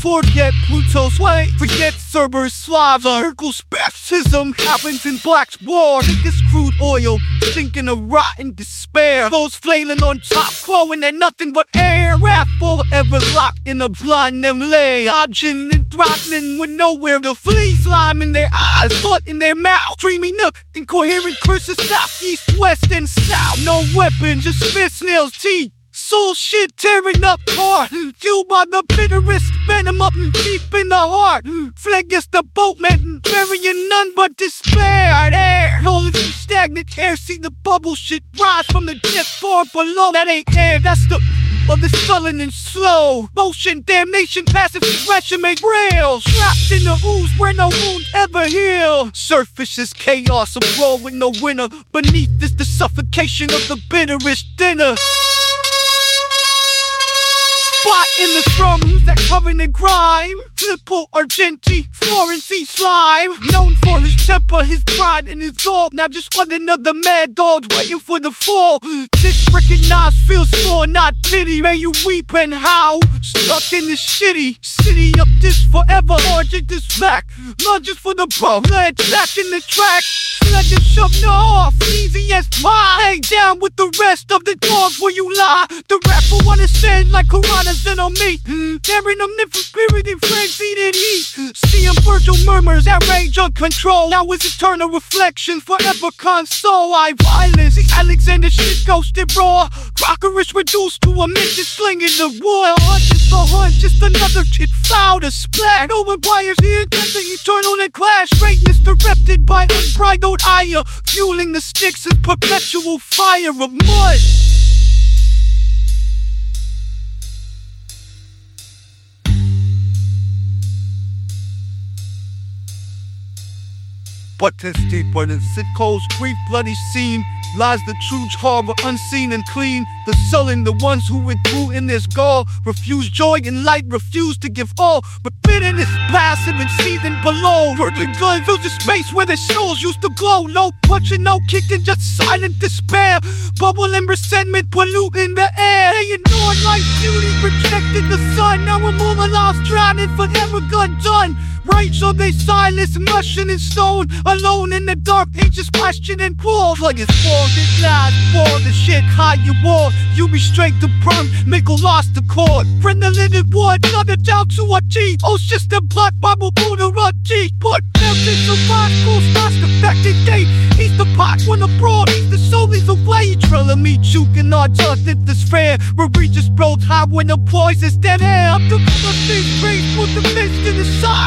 Forget Pluto's way, forget Cerberus Slavs. A Hercules baptism happens in Black's war. This crude oil sinking a rotten despair. Those flailing on top, flowing at nothing but air. Wrath forever locked in a blind them lay. Dodging and throttling with nowhere to flee. Slime in their eyes, thought in their mouth. Dreaming of incoherent curses south, east, west, and south. No weapon, just fist nails, teeth. Soul shit tearing up hard, fueled by the bitterest venom up deep in the heart. Phlegyas the boatman, burying none but despair. Air, holding some stagnant air, see the bubble shit rise from the depth far below. That ain't air, that's the of the sullen and slow motion, damnation, passive aggression made real. Trapped in the ooze where no wound ever heal. Surface is chaos, a brawl with no winner. Beneath is the suffocation of the bitterest dinner. Spot in the slums that cover in grime. Filippo Argenti, Florence slime. Known for his temper, his pride, and his gold. Now just one another mad dog waiting for the fall. This recognized feels for not pity. May you weep and howl. Stuck in this shitty city up this forever. Origin this back. Lunges for the bum. Lead back in the track. Legend shoved off, easy as pie. Down with the rest of the dogs where you lie. The rapper wanna send like piranhas in on me. Daring them for spirit and frenzied in heat. Seeing Virgil murmurs, outrage uncontrolled. Now his eternal reflection forever console. I violence, Alexander shit ghosted raw. Crockerish reduced to a midget slinging the hunt. Just a hunt, just another shit foul to splat. No one wires the intent the eternal and clash. Greatness directed by unbridled ire. Fueling the sticks in perpetual fire of mud. But this deeper than Sitco's brief bloody scene lies the true harbor unseen and clean. The sullen, the ones who withdrew in this gall, refuse joy and light, refuse to give all. But bitterness passive and seething below. Hurtling gun fills the space where their souls used to glow. No punching, no kicking, just silent despair. Bubbling resentment, polluting the air. They ignored life's beauty, rejected the sun. Now we're moving lost, drowning, forever gun done. Right, so they silence, mushing in stone. Alone in the dark, anxious questioning poor. Like it's for the lies, for the shit, high you war. You be straight to perm, make a the cord. Friend the living wood, another down to a G. Oh, a black Bible, Buddha, run G. Put them in the rock, cool stars, the fact that He's the pot when abroad, he's the soul, he's away. Drilling me, choking on just at this fair. Where we just broke high when the poison's dead air. Up to the breeze, put the mist in the side.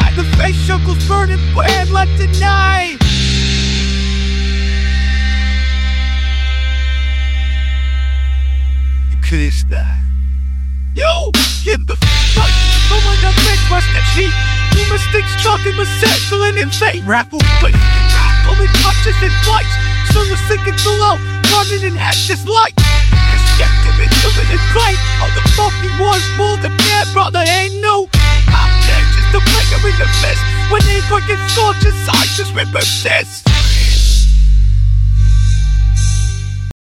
Tonight. Krista. Yo, get fuck. Someone that makes my step sheet. Two mistakes, chalking my circling in fate. Raffle, but pulling punches and flights. Service sinking below, running in ashes light. Skeptic and living in. All the fucking was more than bad, brother ain't no. Break them in the fist. When they fucking soldiers, I just remember this.